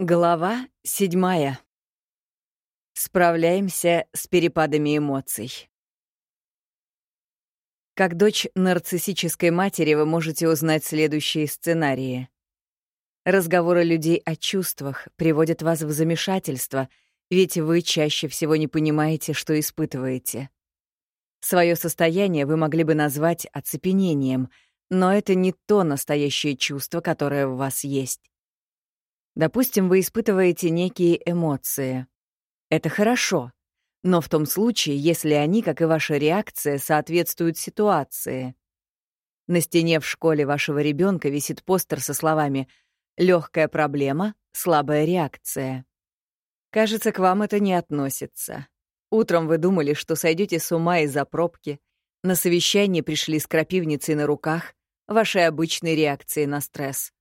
Глава седьмая. Справляемся с перепадами эмоций. Как дочь нарциссической матери вы можете узнать следующие сценарии. Разговоры людей о чувствах приводят вас в замешательство, ведь вы чаще всего не понимаете, что испытываете. Своё состояние вы могли бы назвать оцепенением, но это не то настоящее чувство, которое в вас есть. Допустим, вы испытываете некие эмоции. Это хорошо, но в том случае, если они, как и ваша реакция, соответствуют ситуации. На стене в школе вашего ребенка висит постер со словами «Легкая проблема, слабая реакция». Кажется, к вам это не относится. Утром вы думали, что сойдете с ума из-за пробки. На совещание пришли с крапивницей на руках, вашей обычной реакции на стресс.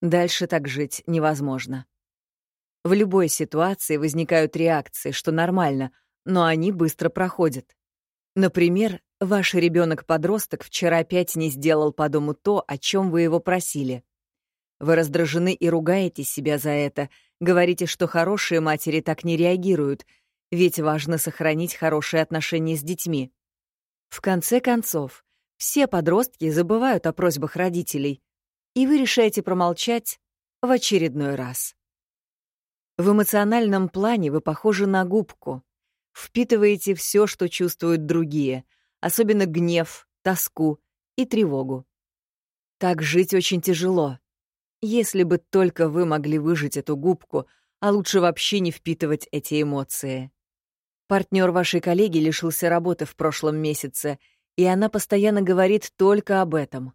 Дальше так жить невозможно. В любой ситуации возникают реакции, что нормально, но они быстро проходят. Например, ваш ребенок-подросток вчера опять не сделал по дому то, о чем вы его просили. Вы раздражены и ругаете себя за это, говорите, что хорошие матери так не реагируют, ведь важно сохранить хорошие отношения с детьми. В конце концов, все подростки забывают о просьбах родителей, и вы решаете промолчать в очередной раз. В эмоциональном плане вы похожи на губку. Впитываете все, что чувствуют другие, особенно гнев, тоску и тревогу. Так жить очень тяжело. Если бы только вы могли выжить эту губку, а лучше вообще не впитывать эти эмоции. Партнер вашей коллеги лишился работы в прошлом месяце, и она постоянно говорит только об этом.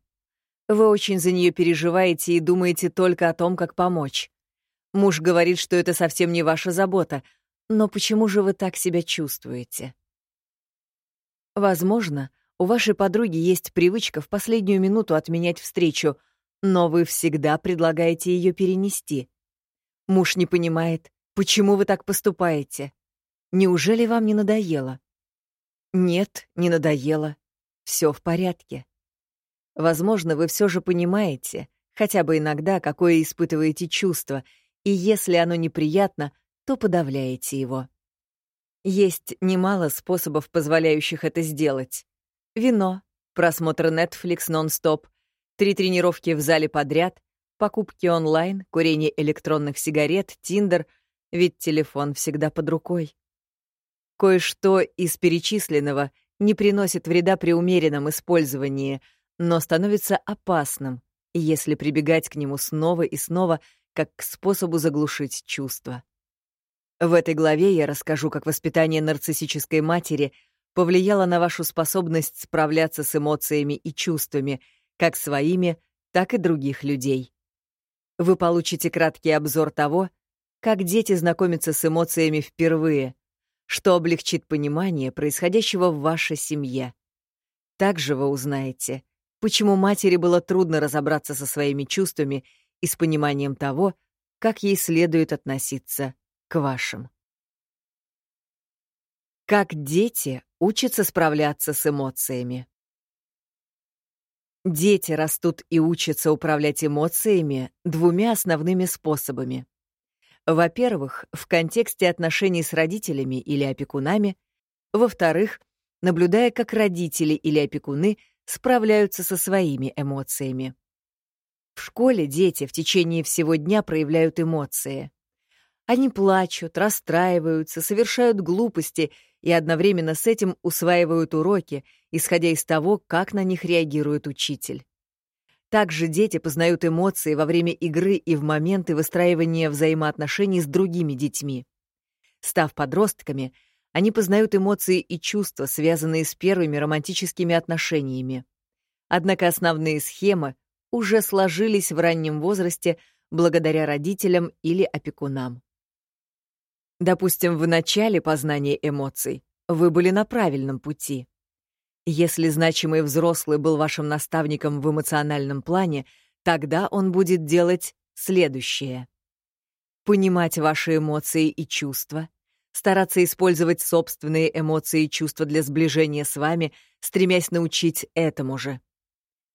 Вы очень за нее переживаете и думаете только о том, как помочь. Муж говорит, что это совсем не ваша забота, но почему же вы так себя чувствуете? Возможно, у вашей подруги есть привычка в последнюю минуту отменять встречу, но вы всегда предлагаете ее перенести. Муж не понимает, почему вы так поступаете. Неужели вам не надоело? Нет, не надоело. Все в порядке. Возможно, вы все же понимаете, хотя бы иногда, какое испытываете чувство, и если оно неприятно, то подавляете его. Есть немало способов, позволяющих это сделать. Вино, просмотр Netflix нон-стоп, три тренировки в зале подряд, покупки онлайн, курение электронных сигарет, Тиндер, ведь телефон всегда под рукой. Кое-что из перечисленного не приносит вреда при умеренном использовании — но становится опасным, если прибегать к нему снова и снова, как к способу заглушить чувства. В этой главе я расскажу, как воспитание нарциссической матери повлияло на вашу способность справляться с эмоциями и чувствами, как своими, так и других людей. Вы получите краткий обзор того, как дети знакомятся с эмоциями впервые, что облегчит понимание происходящего в вашей семье. Также вы узнаете — почему матери было трудно разобраться со своими чувствами и с пониманием того, как ей следует относиться к вашим. Как дети учатся справляться с эмоциями. Дети растут и учатся управлять эмоциями двумя основными способами. Во-первых, в контексте отношений с родителями или опекунами. Во-вторых, наблюдая, как родители или опекуны — справляются со своими эмоциями. В школе дети в течение всего дня проявляют эмоции. Они плачут, расстраиваются, совершают глупости и одновременно с этим усваивают уроки, исходя из того, как на них реагирует учитель. Также дети познают эмоции во время игры и в моменты выстраивания взаимоотношений с другими детьми. Став подростками, они познают эмоции и чувства, связанные с первыми романтическими отношениями. Однако основные схемы уже сложились в раннем возрасте благодаря родителям или опекунам. Допустим, в начале познания эмоций вы были на правильном пути. Если значимый взрослый был вашим наставником в эмоциональном плане, тогда он будет делать следующее. Понимать ваши эмоции и чувства, стараться использовать собственные эмоции и чувства для сближения с вами, стремясь научить этому же.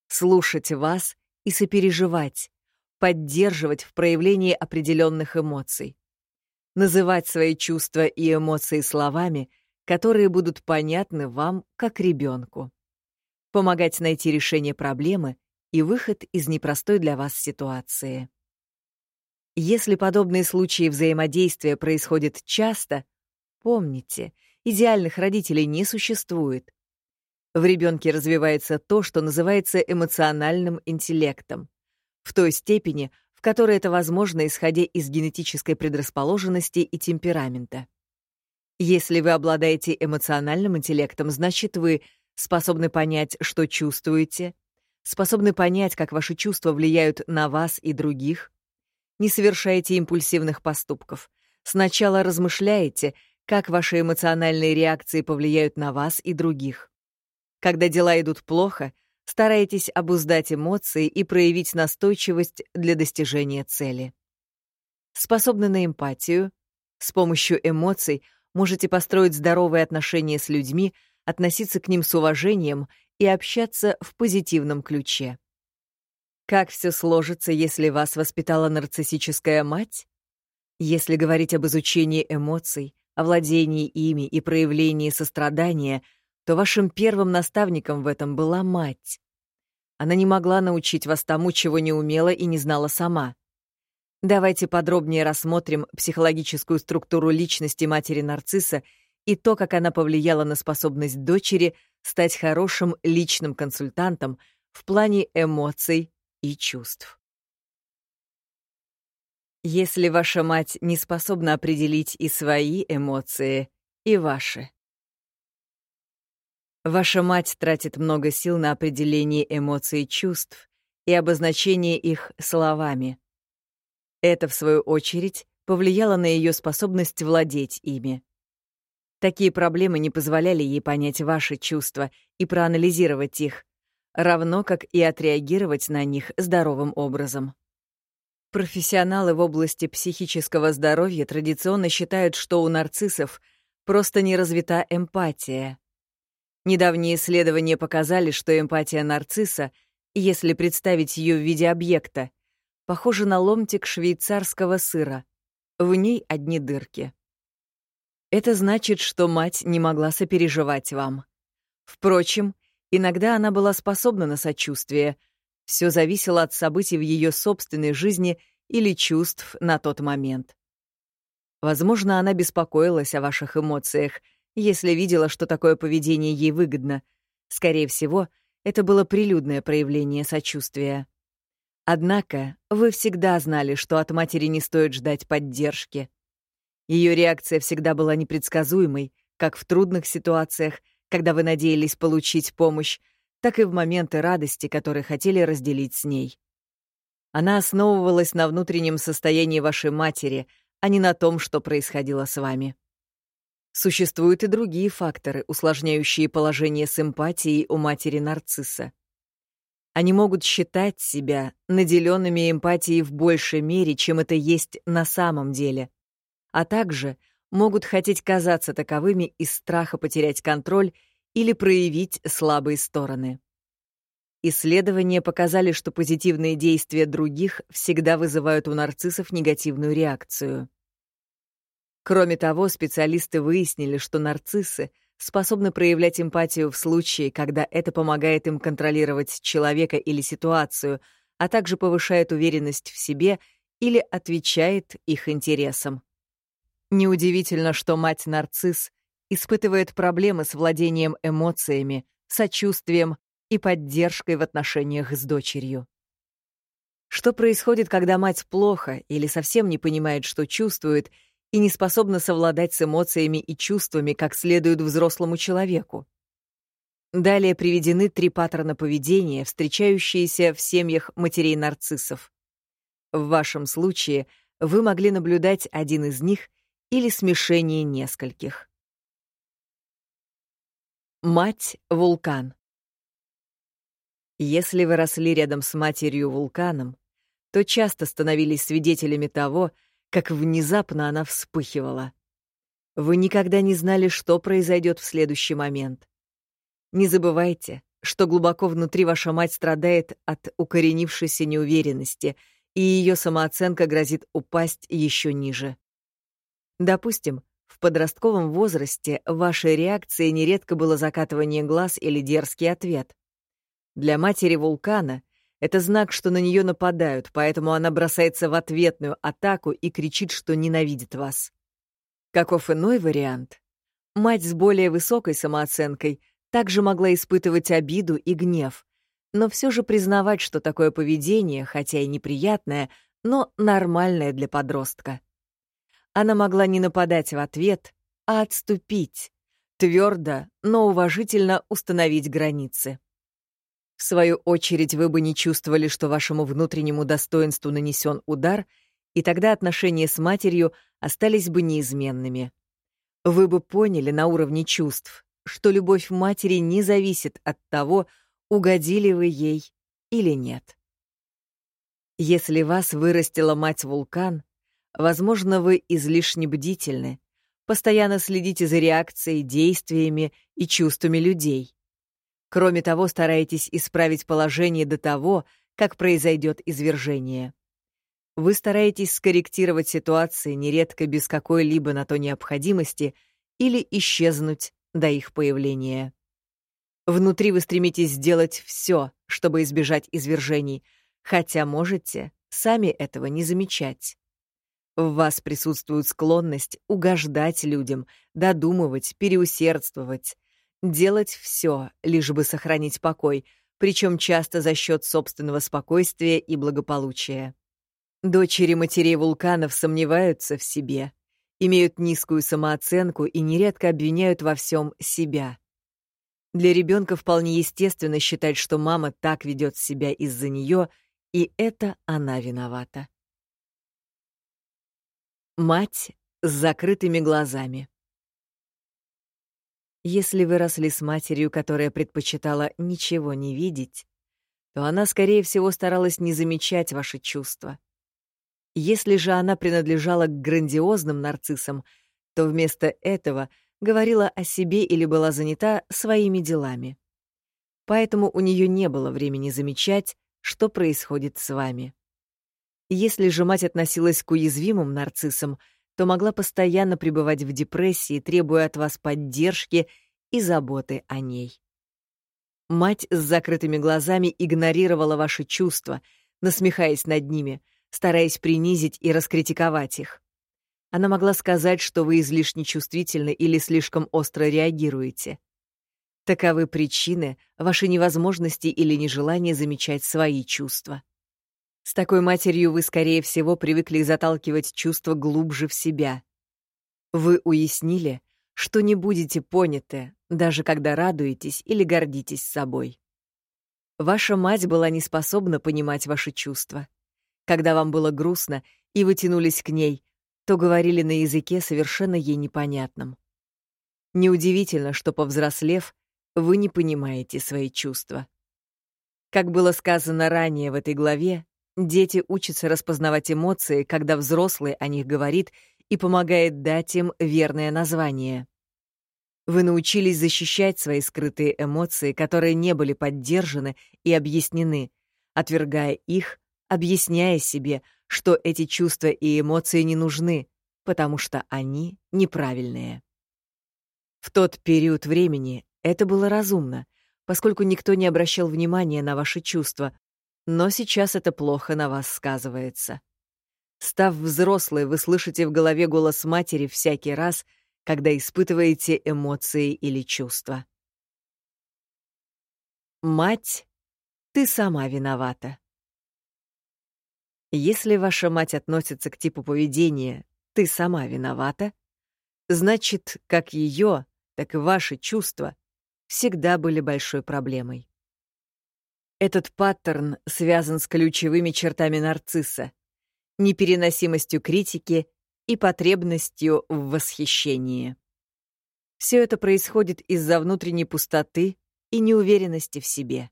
Слушать вас и сопереживать, поддерживать в проявлении определенных эмоций. Называть свои чувства и эмоции словами, которые будут понятны вам как ребенку. Помогать найти решение проблемы и выход из непростой для вас ситуации. Если подобные случаи взаимодействия происходят часто, помните, идеальных родителей не существует. В ребенке развивается то, что называется эмоциональным интеллектом, в той степени, в которой это возможно, исходя из генетической предрасположенности и темперамента. Если вы обладаете эмоциональным интеллектом, значит, вы способны понять, что чувствуете, способны понять, как ваши чувства влияют на вас и других, не совершаете импульсивных поступков. Сначала размышляете, как ваши эмоциональные реакции повлияют на вас и других. Когда дела идут плохо, стараетесь обуздать эмоции и проявить настойчивость для достижения цели. Способны на эмпатию. С помощью эмоций можете построить здоровые отношения с людьми, относиться к ним с уважением и общаться в позитивном ключе. Как все сложится, если вас воспитала нарциссическая мать? Если говорить об изучении эмоций, о владении ими и проявлении сострадания, то вашим первым наставником в этом была мать. Она не могла научить вас тому, чего не умела и не знала сама. Давайте подробнее рассмотрим психологическую структуру личности матери нарцисса и то, как она повлияла на способность дочери стать хорошим личным консультантом в плане эмоций и чувств. Если ваша мать не способна определить и свои эмоции, и ваши. Ваша мать тратит много сил на определение эмоций и чувств и обозначение их словами. Это, в свою очередь, повлияло на ее способность владеть ими. Такие проблемы не позволяли ей понять ваши чувства и проанализировать их, равно как и отреагировать на них здоровым образом. Профессионалы в области психического здоровья традиционно считают, что у нарциссов просто не развита эмпатия. Недавние исследования показали, что эмпатия нарцисса, если представить ее в виде объекта, похожа на ломтик швейцарского сыра. В ней одни дырки. Это значит, что мать не могла сопереживать вам. Впрочем, Иногда она была способна на сочувствие. Все зависело от событий в ее собственной жизни или чувств на тот момент. Возможно, она беспокоилась о ваших эмоциях, если видела, что такое поведение ей выгодно. Скорее всего, это было прилюдное проявление сочувствия. Однако вы всегда знали, что от матери не стоит ждать поддержки. Ее реакция всегда была непредсказуемой, как в трудных ситуациях, когда вы надеялись получить помощь, так и в моменты радости, которые хотели разделить с ней. Она основывалась на внутреннем состоянии вашей матери, а не на том, что происходило с вами. Существуют и другие факторы, усложняющие положение с эмпатией у матери нарцисса. Они могут считать себя наделенными эмпатией в большей мере, чем это есть на самом деле, а также — могут хотеть казаться таковыми из страха потерять контроль или проявить слабые стороны. Исследования показали, что позитивные действия других всегда вызывают у нарциссов негативную реакцию. Кроме того, специалисты выяснили, что нарциссы способны проявлять эмпатию в случае, когда это помогает им контролировать человека или ситуацию, а также повышает уверенность в себе или отвечает их интересам. Неудивительно, что мать-нарцисс испытывает проблемы с владением эмоциями, сочувствием и поддержкой в отношениях с дочерью. Что происходит, когда мать плохо или совсем не понимает, что чувствует, и не способна совладать с эмоциями и чувствами, как следует взрослому человеку? Далее приведены три паттерна поведения, встречающиеся в семьях матерей-нарциссов. В вашем случае вы могли наблюдать один из них — или смешение нескольких. Мать — вулкан. Если вы росли рядом с матерью-вулканом, то часто становились свидетелями того, как внезапно она вспыхивала. Вы никогда не знали, что произойдет в следующий момент. Не забывайте, что глубоко внутри ваша мать страдает от укоренившейся неуверенности и ее самооценка грозит упасть еще ниже. Допустим, подростковом возрасте вашей реакцией нередко было закатывание глаз или дерзкий ответ. Для матери вулкана это знак, что на нее нападают, поэтому она бросается в ответную атаку и кричит, что ненавидит вас. Каков иной вариант? Мать с более высокой самооценкой также могла испытывать обиду и гнев, но все же признавать, что такое поведение, хотя и неприятное, но нормальное для подростка. Она могла не нападать в ответ, а отступить, твердо, но уважительно установить границы. В свою очередь, вы бы не чувствовали, что вашему внутреннему достоинству нанесен удар, и тогда отношения с матерью остались бы неизменными. Вы бы поняли на уровне чувств, что любовь матери не зависит от того, угодили вы ей или нет. Если вас вырастила мать-вулкан, возможно, вы излишне бдительны, постоянно следите за реакцией, действиями и чувствами людей. Кроме того, стараетесь исправить положение до того, как произойдет извержение. Вы стараетесь скорректировать ситуации нередко без какой-либо на то необходимости или исчезнуть до их появления. Внутри вы стремитесь сделать все, чтобы избежать извержений, хотя можете сами этого не замечать. В вас присутствует склонность угождать людям, додумывать, переусердствовать, делать все, лишь бы сохранить покой, причем часто за счет собственного спокойствия и благополучия. Дочери матерей вулканов сомневаются в себе, имеют низкую самооценку и нередко обвиняют во всем себя. Для ребенка вполне естественно считать, что мама так ведет себя из-за нее, и это она виновата. Мать с закрытыми глазами. Если вы росли с матерью, которая предпочитала ничего не видеть, то она, скорее всего, старалась не замечать ваши чувства. Если же она принадлежала к грандиозным нарциссам, то вместо этого говорила о себе или была занята своими делами. Поэтому у нее не было времени замечать, что происходит с вами. Если же мать относилась к уязвимым нарциссам, то могла постоянно пребывать в депрессии, требуя от вас поддержки и заботы о ней. Мать с закрытыми глазами игнорировала ваши чувства, насмехаясь над ними, стараясь принизить и раскритиковать их. Она могла сказать, что вы излишне чувствительны или слишком остро реагируете. Таковы причины вашей невозможности или нежелания замечать свои чувства. С такой матерью вы, скорее всего, привыкли заталкивать чувства глубже в себя. Вы уяснили, что не будете поняты, даже когда радуетесь или гордитесь собой. Ваша мать была не способна понимать ваши чувства. Когда вам было грустно и вы тянулись к ней, то говорили на языке совершенно ей непонятном. Неудивительно, что, повзрослев, вы не понимаете свои чувства. Как было сказано ранее в этой главе, Дети учатся распознавать эмоции, когда взрослый о них говорит и помогает дать им верное название. Вы научились защищать свои скрытые эмоции, которые не были поддержаны и объяснены, отвергая их, объясняя себе, что эти чувства и эмоции не нужны, потому что они неправильные. В тот период времени это было разумно, поскольку никто не обращал внимания на ваши чувства, но сейчас это плохо на вас сказывается. Став взрослой, вы слышите в голове голос матери всякий раз, когда испытываете эмоции или чувства. Мать, ты сама виновата. Если ваша мать относится к типу поведения «ты сама виновата», значит, как ее, так и ваши чувства всегда были большой проблемой. Этот паттерн связан с ключевыми чертами нарцисса — непереносимостью критики и потребностью в восхищении. Все это происходит из-за внутренней пустоты и неуверенности в себе.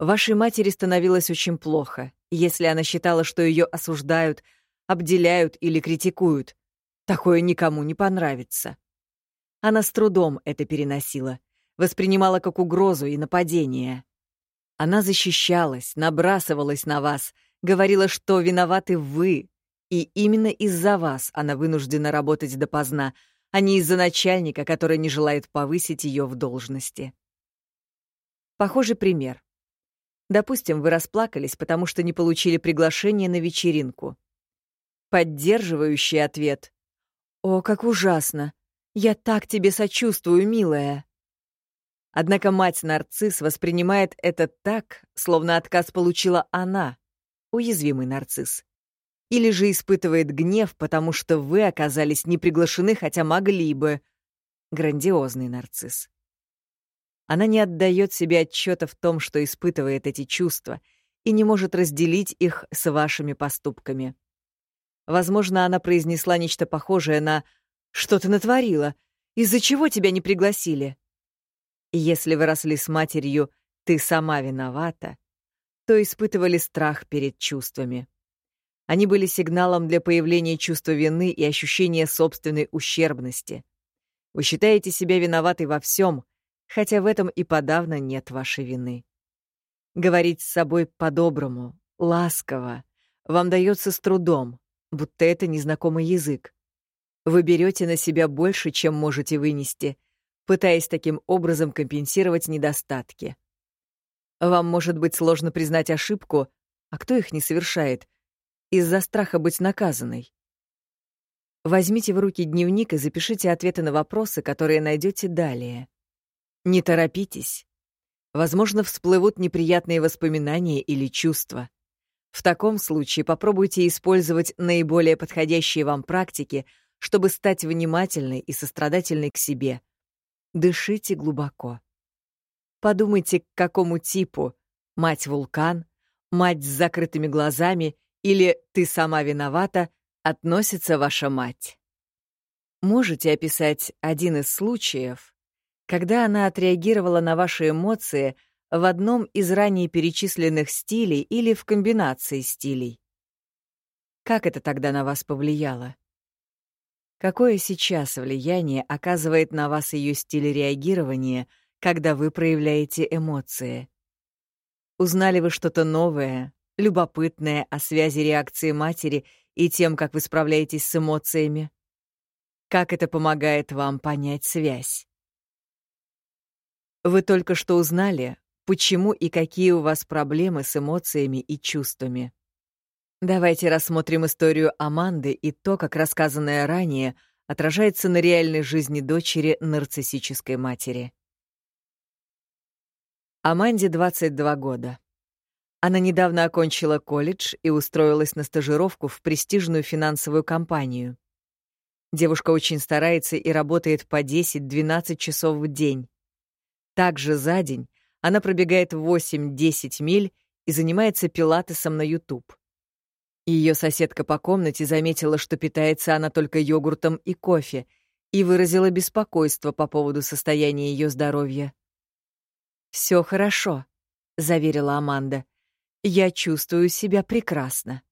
Вашей матери становилось очень плохо, если она считала, что ее осуждают, обделяют или критикуют. Такое никому не понравится. Она с трудом это переносила, воспринимала как угрозу и нападение. Она защищалась, набрасывалась на вас, Говорила, что виноваты вы, и именно из-за вас она вынуждена работать допоздна, а не из-за начальника, который не желает повысить ее в должности. Похожий пример. Допустим, вы расплакались, потому что не получили приглашение на вечеринку. Поддерживающий ответ. «О, как ужасно! Я так тебе сочувствую, милая!» Однако мать-нарцисс воспринимает это так, словно отказ получила она, уязвимый нарцисс. Или же испытывает гнев, потому что вы оказались не приглашены, хотя могли бы. Грандиозный нарцисс. Она не отдает себе отчета в том, что испытывает эти чувства, и не может разделить их с вашими поступками. Возможно, она произнесла нечто похожее на «Что ты натворила? Из-за чего тебя не пригласили?» Если вы росли с матерью «ты сама виновата», то испытывали страх перед чувствами. Они были сигналом для появления чувства вины и ощущения собственной ущербности. Вы считаете себя виноватой во всем, хотя в этом и подавно нет вашей вины. Говорить с собой по-доброму, ласково, вам дается с трудом, будто это незнакомый язык. Вы берете на себя больше, чем можете вынести, пытаясь таким образом компенсировать недостатки. Вам может быть сложно признать ошибку, а кто их не совершает, из-за страха быть наказанной. Возьмите в руки дневник и запишите ответы на вопросы, которые найдете далее. Не торопитесь. Возможно, всплывут неприятные воспоминания или чувства. В таком случае попробуйте использовать наиболее подходящие вам практики, чтобы стать внимательной и сострадательной к себе — Дышите глубоко. Подумайте, к какому типу — мать-вулкан, мать с закрытыми глазами или «ты сама виновата» относится ваша мать. Можете описать один из случаев, когда она отреагировала на ваши эмоции в одном из ранее перечисленных стилей или в комбинации стилей. Как это тогда на вас повлияло? Какое сейчас влияние оказывает на вас ее стиль реагирования, когда вы проявляете эмоции? Узнали вы что-то новое, любопытное о связи реакции матери и тем, как вы справляетесь с эмоциями? Как это помогает вам понять связь? Вы только что узнали, почему и какие у вас проблемы с эмоциями и чувствами. Давайте рассмотрим историю Аманды и то, как рассказанное ранее отражается на реальной жизни дочери нарциссической матери. Аманде 22 года. Она недавно окончила колледж и устроилась на стажировку в престижную финансовую компанию. Девушка очень старается и работает по 10-12 часов в день. Также за день она пробегает 8-10 миль и занимается пилатесом на YouTube. Ее соседка по комнате заметила, что питается она только йогуртом и кофе, и выразила беспокойство по поводу состояния ее здоровья. Все хорошо», — заверила Аманда. «Я чувствую себя прекрасно».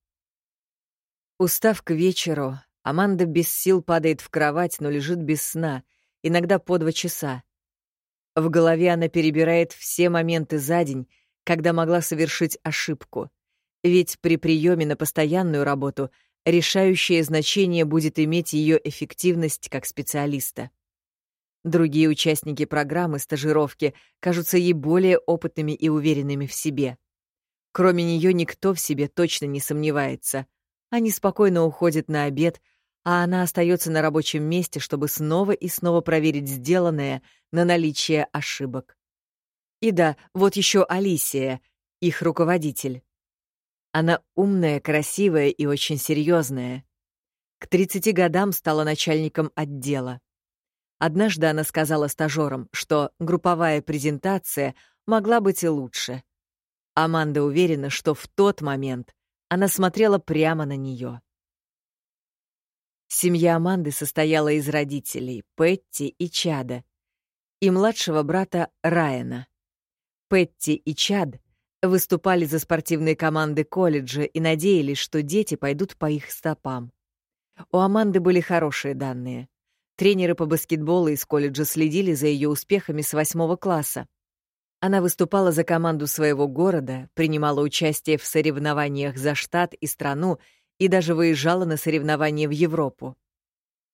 Устав к вечеру, Аманда без сил падает в кровать, но лежит без сна, иногда по два часа. В голове она перебирает все моменты за день, когда могла совершить ошибку — ведь при приеме на постоянную работу решающее значение будет иметь ее эффективность как специалиста. Другие участники программы стажировки кажутся ей более опытными и уверенными в себе. Кроме нее никто в себе точно не сомневается. Они спокойно уходят на обед, а она остается на рабочем месте, чтобы снова и снова проверить сделанное на наличие ошибок. И да, вот еще Алисия, их руководитель. Она умная, красивая и очень серьезная. К 30 годам стала начальником отдела. Однажды она сказала стажерам, что групповая презентация могла быть и лучше. Аманда уверена, что в тот момент она смотрела прямо на нее. Семья Аманды состояла из родителей Петти и Чада и младшего брата Райана. Петти и Чад выступали за спортивные команды колледжа и надеялись, что дети пойдут по их стопам. У Аманды были хорошие данные. Тренеры по баскетболу из колледжа следили за ее успехами с восьмого класса. Она выступала за команду своего города, принимала участие в соревнованиях за штат и страну и даже выезжала на соревнования в Европу.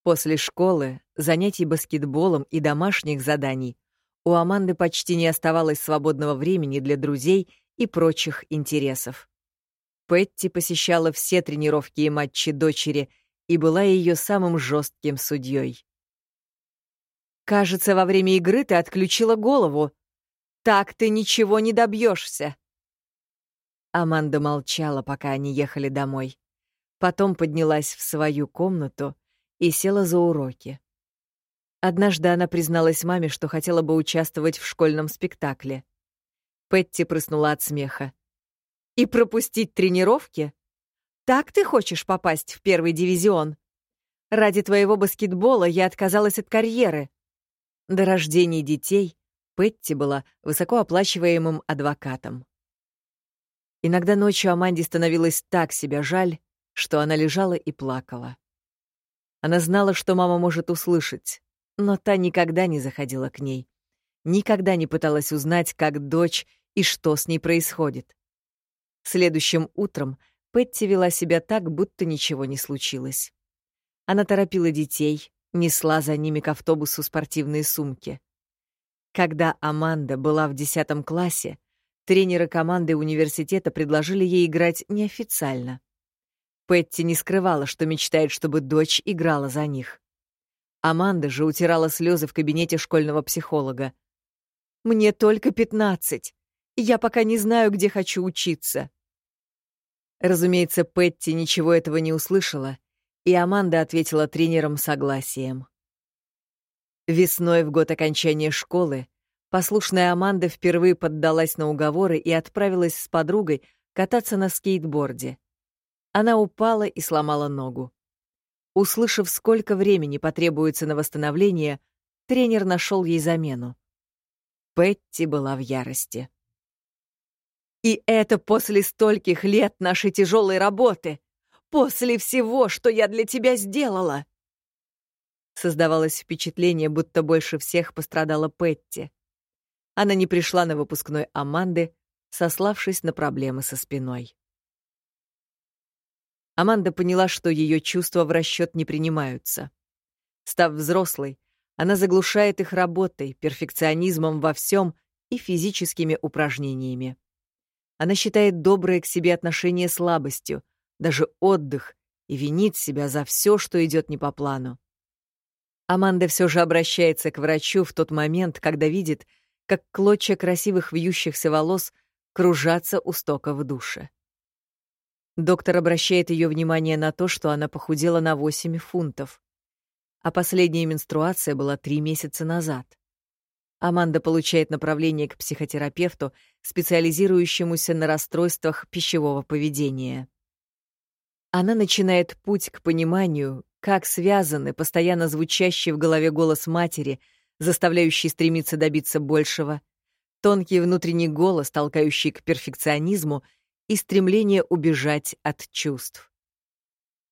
После школы, занятий баскетболом и домашних заданий у Аманды почти не оставалось свободного времени для друзей и прочих интересов. Петти посещала все тренировки и матчи дочери и была ее самым жестким судьей. «Кажется, во время игры ты отключила голову. Так ты ничего не добьешься. Аманда молчала, пока они ехали домой. Потом поднялась в свою комнату и села за уроки. Однажды она призналась маме, что хотела бы участвовать в школьном спектакле. Петти прыснула от смеха. «И пропустить тренировки? Так ты хочешь попасть в первый дивизион? Ради твоего баскетбола я отказалась от карьеры. До рождения детей Петти была высокооплачиваемым адвокатом. Иногда ночью Аманде становилось так себя жаль, что она лежала и плакала. Она знала, что мама может услышать, но та никогда не заходила к ней. Никогда не пыталась узнать, как дочь и что с ней происходит. Следующим утром Петти вела себя так, будто ничего не случилось. Она торопила детей, несла за ними к автобусу спортивные сумки. Когда Аманда была в 10 классе, тренеры команды университета предложили ей играть неофициально. Петти не скрывала, что мечтает, чтобы дочь играла за них. Аманда же утирала слезы в кабинете школьного психолога. «Мне только пятнадцать. Я пока не знаю, где хочу учиться». Разумеется, Петти ничего этого не услышала, и Аманда ответила тренерам согласием. Весной, в год окончания школы, послушная Аманда впервые поддалась на уговоры и отправилась с подругой кататься на скейтборде. Она упала и сломала ногу. Услышав, сколько времени потребуется на восстановление, тренер нашел ей замену. Петти была в ярости. «И это после стольких лет нашей тяжелой работы! После всего, что я для тебя сделала!» Создавалось впечатление, будто больше всех пострадала Петти. Она не пришла на выпускной Аманды, сославшись на проблемы со спиной. Аманда поняла, что ее чувства в расчет не принимаются. Став взрослой, она заглушает их работой, перфекционизмом во всем и физическими упражнениями. Она считает доброе к себе отношение слабостью, даже отдых, и винит себя за все, что идет не по плану. Аманда все же обращается к врачу в тот момент, когда видит, как клочья красивых вьющихся волос кружатся у стока в душе. Доктор обращает ее внимание на то, что она похудела на 8 фунтов, а последняя менструация была три месяца назад. Аманда получает направление к психотерапевту, специализирующемуся на расстройствах пищевого поведения. Она начинает путь к пониманию, как связаны постоянно звучащий в голове голос матери, заставляющий стремиться добиться большего, тонкий внутренний голос, толкающий к перфекционизму, и стремление убежать от чувств.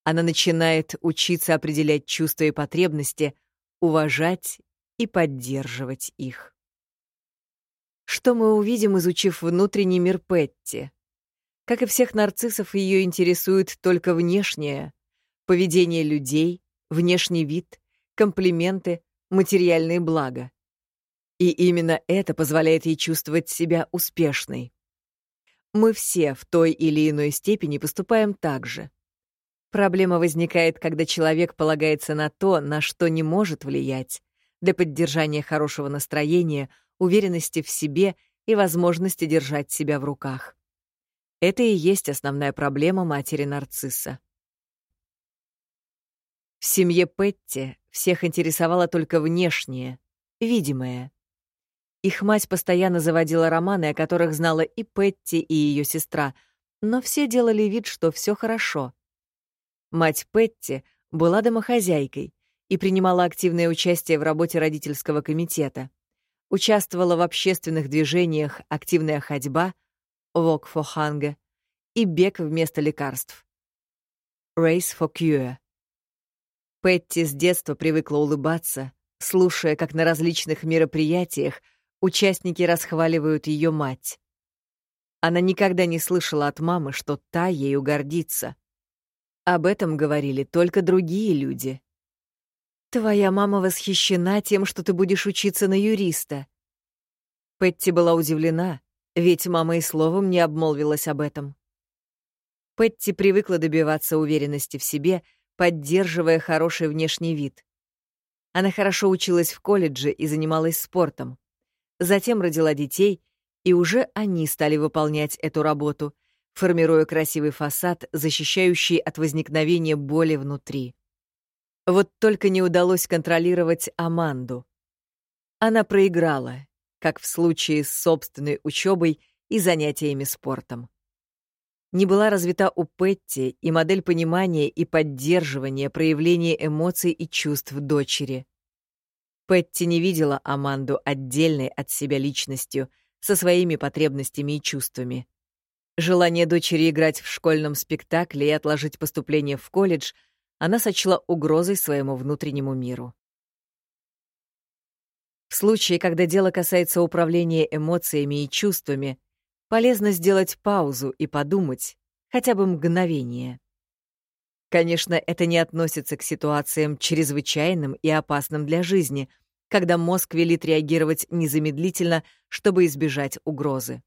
Она начинает учиться определять чувства и потребности, уважать и поддерживать их. Что мы увидим, изучив внутренний мир Петти? Как и всех нарциссов, ее интересует только внешнее, поведение людей, внешний вид, комплименты, материальные блага. И именно это позволяет ей чувствовать себя успешной. Мы все в той или иной степени поступаем так же. Проблема возникает, когда человек полагается на то, на что не может влиять, для поддержания хорошего настроения, уверенности в себе и возможности держать себя в руках. Это и есть основная проблема матери нарцисса. В семье Петти всех интересовало только внешнее, видимое. Их мать постоянно заводила романы, о которых знала и Петти, и ее сестра, но все делали вид, что все хорошо. Мать Петти была домохозяйкой и принимала активное участие в работе родительского комитета. Участвовала в общественных движениях «Активная ходьба», «Walk for Hunger» и «Бег вместо лекарств» «Race for Cure». Петти с детства привыкла улыбаться, слушая, как на различных мероприятиях Участники расхваливают ее мать. Она никогда не слышала от мамы, что та ею гордится. Об этом говорили только другие люди. «Твоя мама восхищена тем, что ты будешь учиться на юриста». Петти была удивлена, ведь мама и словом не обмолвилась об этом. Петти привыкла добиваться уверенности в себе, поддерживая хороший внешний вид. Она хорошо училась в колледже и занималась спортом. Затем родила детей и уже они стали выполнять эту работу, формируя красивый фасад, защищающий от возникновения боли внутри. Вот только не удалось контролировать Аманду. Она проиграла, как в случае с собственной учебой и занятиями спортом. Не была развита у Петти и модель понимания и поддерживания проявления эмоций и чувств дочери. Петти не видела Аманду отдельной от себя личностью, со своими потребностями и чувствами. Желание дочери играть в школьном спектакле и отложить поступление в колледж она сочла угрозой своему внутреннему миру. В случае, когда дело касается управления эмоциями и чувствами, полезно сделать паузу и подумать, хотя бы мгновение. Конечно, это не относится к ситуациям чрезвычайным и опасным для жизни — когда мозг велит реагировать незамедлительно, чтобы избежать угрозы.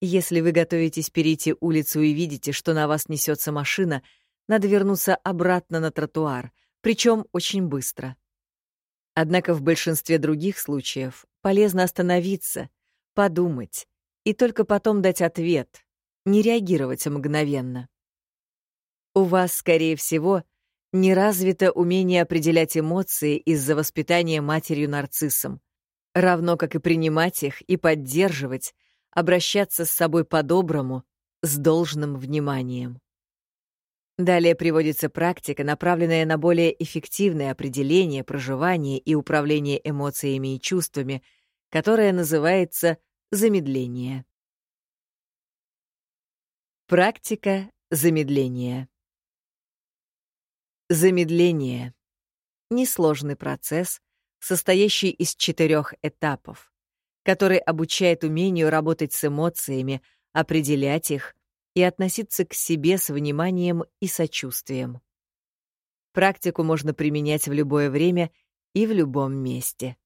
Если вы готовитесь перейти улицу и видите, что на вас несется машина, надо вернуться обратно на тротуар, причем очень быстро. Однако в большинстве других случаев полезно остановиться, подумать и только потом дать ответ, не реагировать мгновенно. У вас, скорее всего, не развито умение определять эмоции из-за воспитания матерью-нарциссом, равно как и принимать их и поддерживать, обращаться с собой по-доброму, с должным вниманием. Далее приводится практика, направленная на более эффективное определение, проживание и управление эмоциями и чувствами, которая называется замедление. Практика замедления. Замедление — несложный процесс, состоящий из четырех этапов, который обучает умению работать с эмоциями, определять их и относиться к себе с вниманием и сочувствием. Практику можно применять в любое время и в любом месте.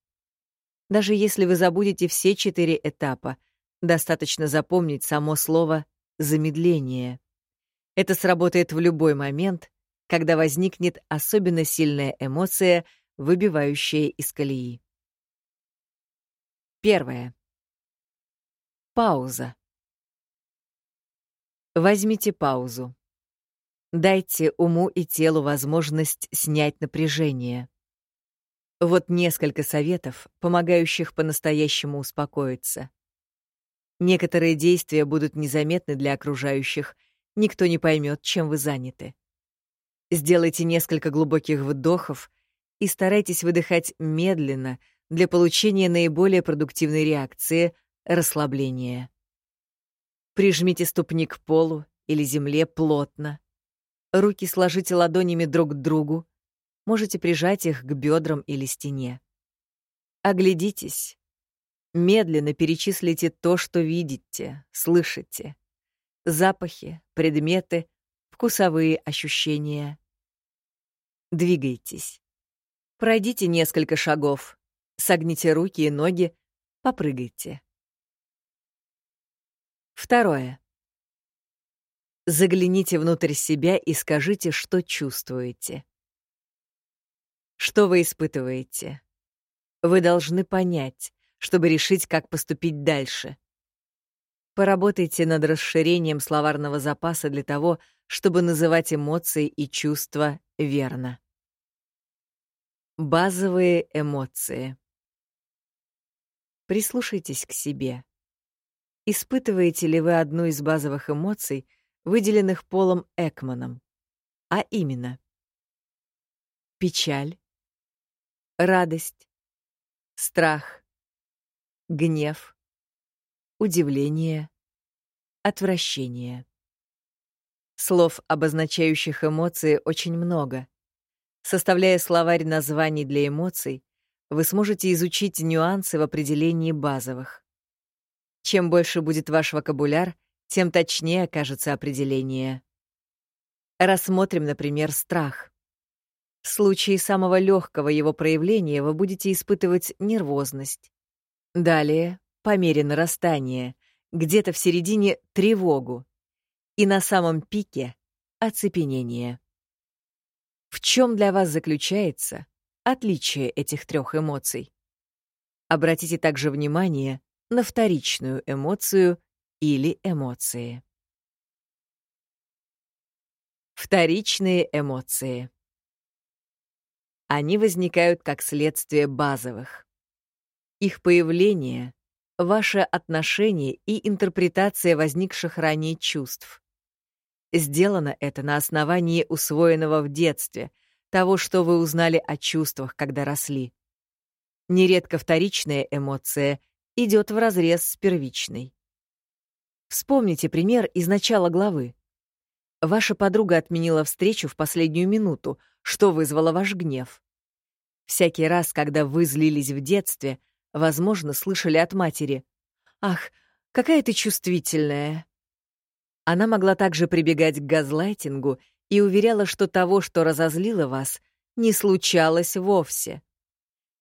Даже если вы забудете все четыре этапа, достаточно запомнить само слово «замедление». Это сработает в любой момент, когда возникнет особенно сильная эмоция, выбивающая из колеи. Первое. Пауза. Возьмите паузу. Дайте уму и телу возможность снять напряжение. Вот несколько советов, помогающих по-настоящему успокоиться. Некоторые действия будут незаметны для окружающих, никто не поймет, чем вы заняты. Сделайте несколько глубоких вдохов и старайтесь выдыхать медленно для получения наиболее продуктивной реакции — расслабления. Прижмите ступни к полу или земле плотно. Руки сложите ладонями друг к другу. Можете прижать их к бедрам или стене. Оглядитесь. Медленно перечислите то, что видите, слышите. Запахи, предметы, вкусовые ощущения. Двигайтесь. Пройдите несколько шагов, согните руки и ноги, попрыгайте. Второе. Загляните внутрь себя и скажите, что чувствуете. Что вы испытываете? Вы должны понять, чтобы решить, как поступить дальше. Поработайте над расширением словарного запаса для того, чтобы называть эмоции и чувства верно. Базовые эмоции. Прислушайтесь к себе. Испытываете ли вы одну из базовых эмоций, выделенных Полом Экманом, а именно печаль, радость, страх, гнев, удивление, отвращение. Слов, обозначающих эмоции, очень много. Составляя словарь названий для эмоций, вы сможете изучить нюансы в определении базовых. Чем больше будет ваш вокабуляр, тем точнее окажется определение. Рассмотрим, например, страх. В случае самого легкого его проявления вы будете испытывать нервозность. Далее, по мере нарастания, где-то в середине — тревогу. И на самом пике — оцепенение. В чем для вас заключается отличие этих трех эмоций? Обратите также внимание на вторичную эмоцию или эмоции. Вторичные эмоции. Они возникают как следствие базовых. Их появление — ваше отношение и интерпретация возникших ранее чувств. Сделано это на основании усвоенного в детстве, того, что вы узнали о чувствах, когда росли. Нередко вторичная эмоция идет вразрез с первичной. Вспомните пример из начала главы. Ваша подруга отменила встречу в последнюю минуту, что вызвало ваш гнев. Всякий раз, когда вы злились в детстве, возможно, слышали от матери «Ах, какая ты чувствительная!» Она могла также прибегать к газлайтингу и уверяла, что того, что разозлило вас, не случалось вовсе.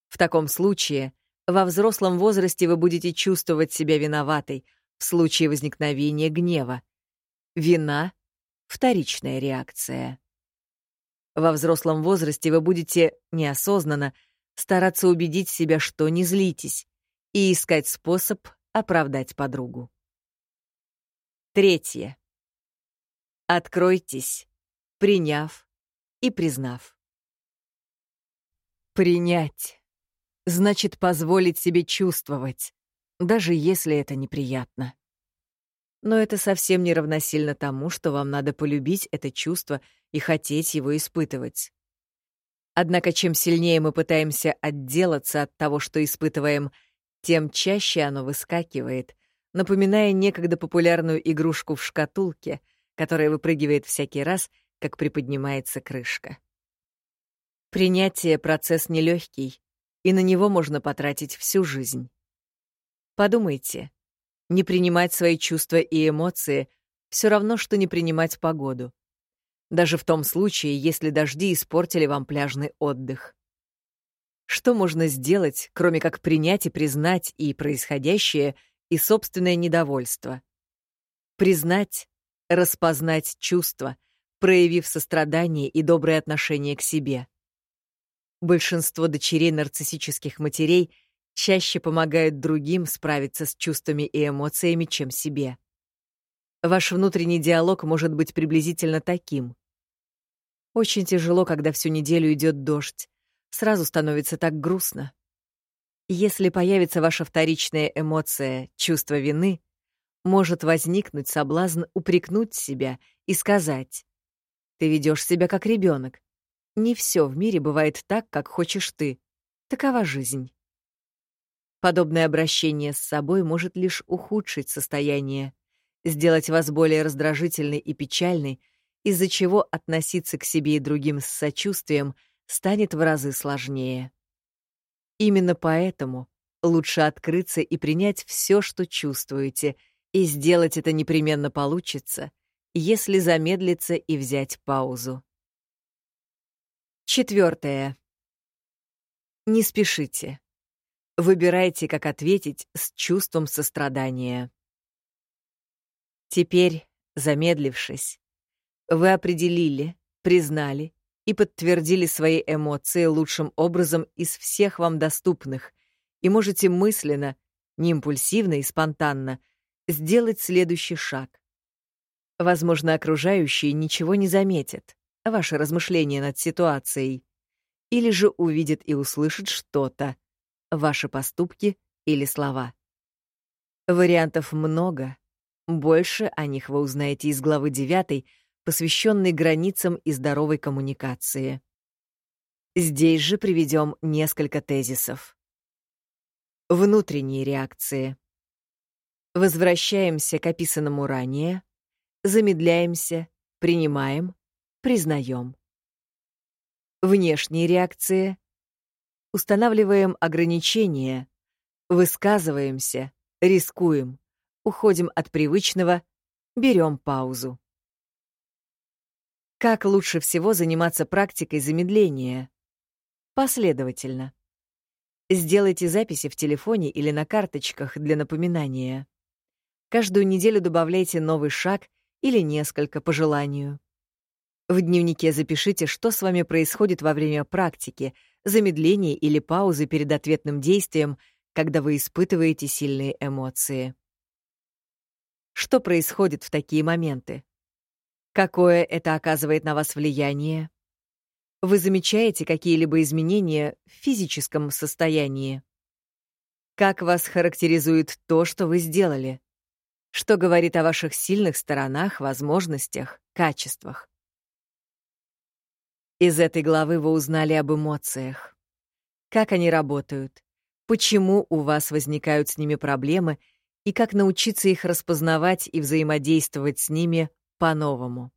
В таком случае во взрослом возрасте вы будете чувствовать себя виноватой в случае возникновения гнева. Вина — вторичная реакция. Во взрослом возрасте вы будете неосознанно стараться убедить себя, что не злитесь, и искать способ оправдать подругу. Третье. Откройтесь, приняв и признав. Принять значит позволить себе чувствовать, даже если это неприятно. Но это совсем не равносильно тому, что вам надо полюбить это чувство и хотеть его испытывать. Однако чем сильнее мы пытаемся отделаться от того, что испытываем, тем чаще оно выскакивает, напоминая некогда популярную игрушку в шкатулке, которая выпрыгивает всякий раз, как приподнимается крышка. Принятие — процесс нелегкий, и на него можно потратить всю жизнь. Подумайте, не принимать свои чувства и эмоции — все равно, что не принимать погоду. Даже в том случае, если дожди испортили вам пляжный отдых. Что можно сделать, кроме как принять и признать и происходящее, и собственное недовольство? Признать, распознать чувства, проявив сострадание и доброе отношение к себе. Большинство дочерей нарциссических матерей чаще помогают другим справиться с чувствами и эмоциями, чем себе. Ваш внутренний диалог может быть приблизительно таким. Очень тяжело, когда всю неделю идет дождь. Сразу становится так грустно. Если появится ваша вторичная эмоция, чувство вины, может возникнуть соблазн упрекнуть себя и сказать «Ты ведешь себя как ребенок. Не все в мире бывает так, как хочешь ты. Такова жизнь». Подобное обращение с собой может лишь ухудшить состояние, сделать вас более раздражительной и печальной, из-за чего относиться к себе и другим с сочувствием станет в разы сложнее. Именно поэтому лучше открыться и принять все, что чувствуете, и сделать это непременно получится, если замедлиться и взять паузу. Четвертое. Не спешите. Выбирайте, как ответить с чувством сострадания. Теперь, замедлившись, вы определили, признали и подтвердили свои эмоции лучшим образом из всех вам доступных и можете мысленно, не импульсивно и спонтанно, сделать следующий шаг. Возможно, окружающие ничего не заметят, ваши размышления над ситуацией, или же увидят и услышат что-то, ваши поступки или слова. Вариантов много, больше о них вы узнаете из главы 9 посвященный границам и здоровой коммуникации. Здесь же приведем несколько тезисов. Внутренние реакции. Возвращаемся к описанному ранее, замедляемся, принимаем, признаем. Внешние реакции. устанавливаем ограничения, высказываемся, рискуем, уходим от привычного, берем паузу. Как лучше всего заниматься практикой замедления? Последовательно. Сделайте записи в телефоне или на карточках для напоминания. Каждую неделю добавляйте новый шаг или несколько по желанию. В дневнике запишите, что с вами происходит во время практики, замедления или паузы перед ответным действием, когда вы испытываете сильные эмоции. Что происходит в такие моменты? Какое это оказывает на вас влияние? Вы замечаете какие-либо изменения в физическом состоянии? Как вас характеризует то, что вы сделали? Что говорит о ваших сильных сторонах, возможностях, качествах? Из этой главы вы узнали об эмоциях. Как они работают, почему у вас возникают с ними проблемы и как научиться их распознавать и взаимодействовать с ними по-новому.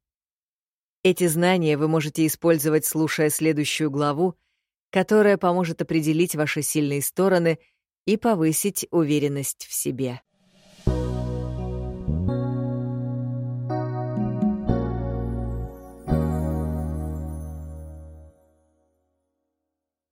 Эти знания вы можете использовать, слушая следующую главу, которая поможет определить ваши сильные стороны и повысить уверенность в себе.